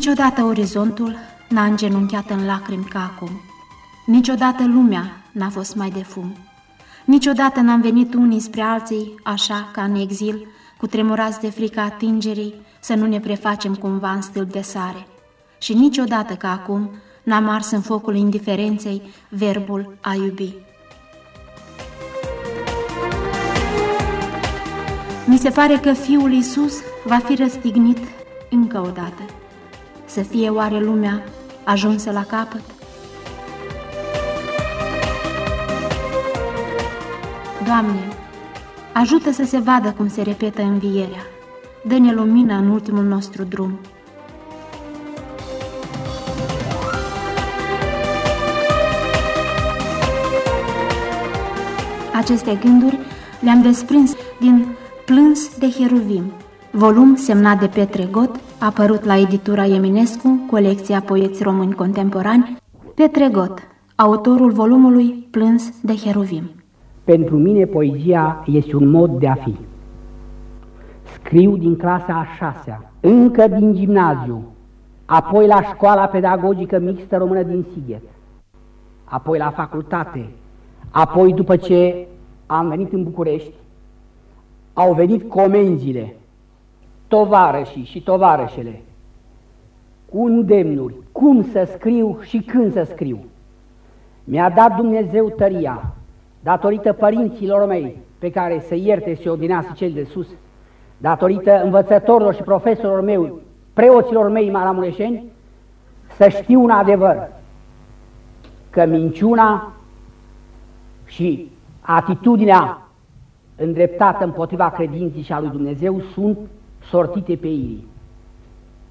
Niciodată orizontul n-a îngenunchiat în lacrimi ca acum. Niciodată lumea n-a fost mai de fum. Niciodată n-am venit unii spre alții, așa ca în exil, cu tremurați de frica atingerii, să nu ne prefacem cumva în stâlp de sare. Și niciodată ca acum n-am ars în focul indiferenței verbul a iubi. Mi se pare că Fiul Iisus va fi răstignit încă o dată. Să fie oare lumea ajunsă la capăt? Doamne, ajută să se vadă cum se repetă învierea. Dă-ne lumină în ultimul nostru drum. Aceste gânduri le-am desprins din Plâns de Heruvim, volum semnat de Petre Got, apărut la editura Eminescu, colecția poeți români contemporani, Petre Got, autorul volumului Plâns de Heruvim. Pentru mine poezia este un mod de a fi. Scriu din clasa a șasea, încă din gimnaziu, apoi la școala pedagogică mixtă română din Sighet, apoi la facultate, apoi după ce am venit în București, au venit comenzile, tovarășii și tovarășele, cu îndemnuri, cum să scriu și când să scriu. Mi-a dat Dumnezeu tăria, datorită părinților mei, pe care să ierte și odinească cel de sus, datorită învățătorilor și profesorilor mei, preoților mei maramureșeni, să știu un adevăr, că minciuna și atitudinea îndreptată împotriva credinții și a lui Dumnezeu sunt sortite pe ei.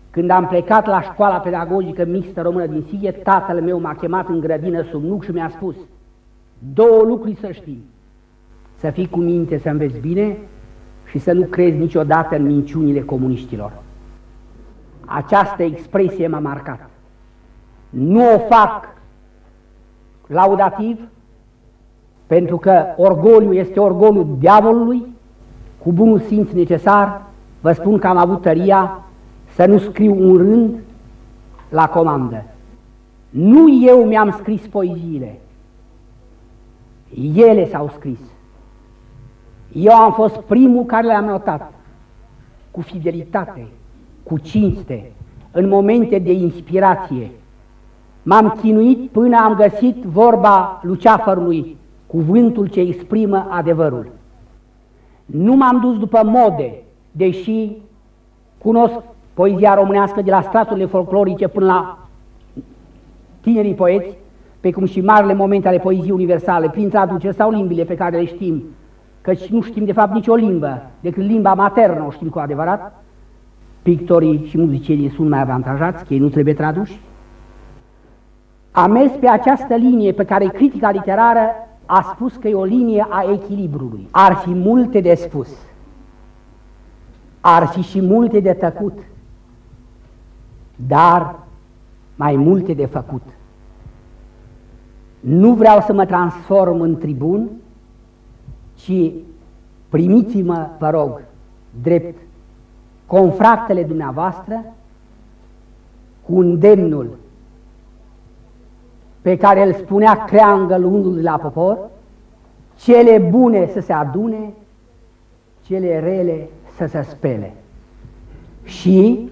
Când am plecat la școala pedagogică mixtă română din Sighet, tatăl meu m-a chemat în grădină sub nuc și mi-a spus două lucruri să știi. Să fii cu minte, să înveți bine și să nu crezi niciodată în minciunile comuniștilor. Această expresie m-a marcat. Nu o fac laudativ, pentru că orgoliu este orgoliu diavolului, cu bunul simț necesar, vă spun că am avut tăria să nu scriu un rând la comandă. Nu eu mi-am scris poeziile, ele s-au scris. Eu am fost primul care le-am notat, cu fidelitate, cu cinste, în momente de inspirație. M-am chinuit până am găsit vorba luceafărului cuvântul ce exprimă adevărul. Nu m-am dus după mode, deși cunosc poezia românească de la straturile folclorice până la tinerii poeți, pe cum și marile momente ale poeziei universale, prin traduceri sau limbile pe care le știm, căci nu știm de fapt nicio limbă, decât limba maternă o știm cu adevărat, pictorii și muzicienii sunt mai avantajați, că ei nu trebuie traduși. Am mers pe această linie pe care critica literară a spus că e o linie a echilibrului. Ar fi multe de spus, ar fi și multe de tăcut, dar mai multe de făcut. Nu vreau să mă transform în tribun, ci primiți-mă, vă rog, drept confractele dumneavoastră cu îndemnul pe care îl spunea creangăl unul la popor, cele bune să se adune, cele rele să se spele. Și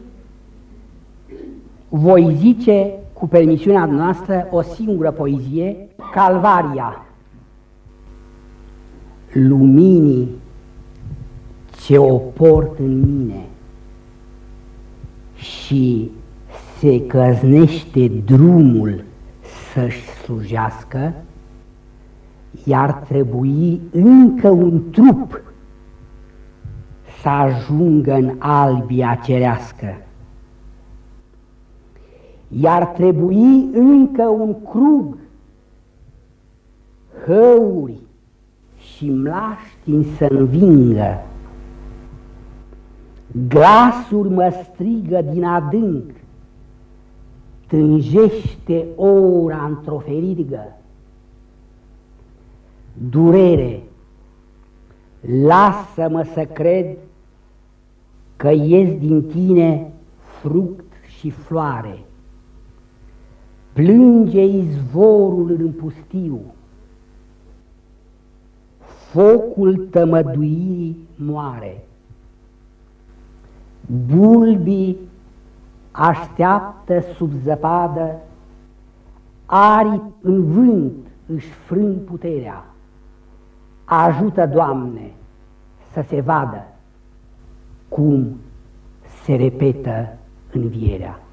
voi zice cu permisiunea noastră o singură poezie, Calvaria, luminii ce o port în mine și se căznește drumul să-și slujească, iar trebui încă un trup să ajungă în albia cerească. Iar trebui încă un crug, hăuri și mlaștini să învingă. Glasuri mă strigă din adânc, tânjește ora într-o ferigă. Durere, lasă-mă să cred că ies din tine fruct și floare. Plânge izvorul în pustiu, focul tămăduirii moare. Bulbii așteaptă sub zăpadă, aripi în vânt își frâng puterea. Ajută, Doamne, să se vadă cum se repetă învierea.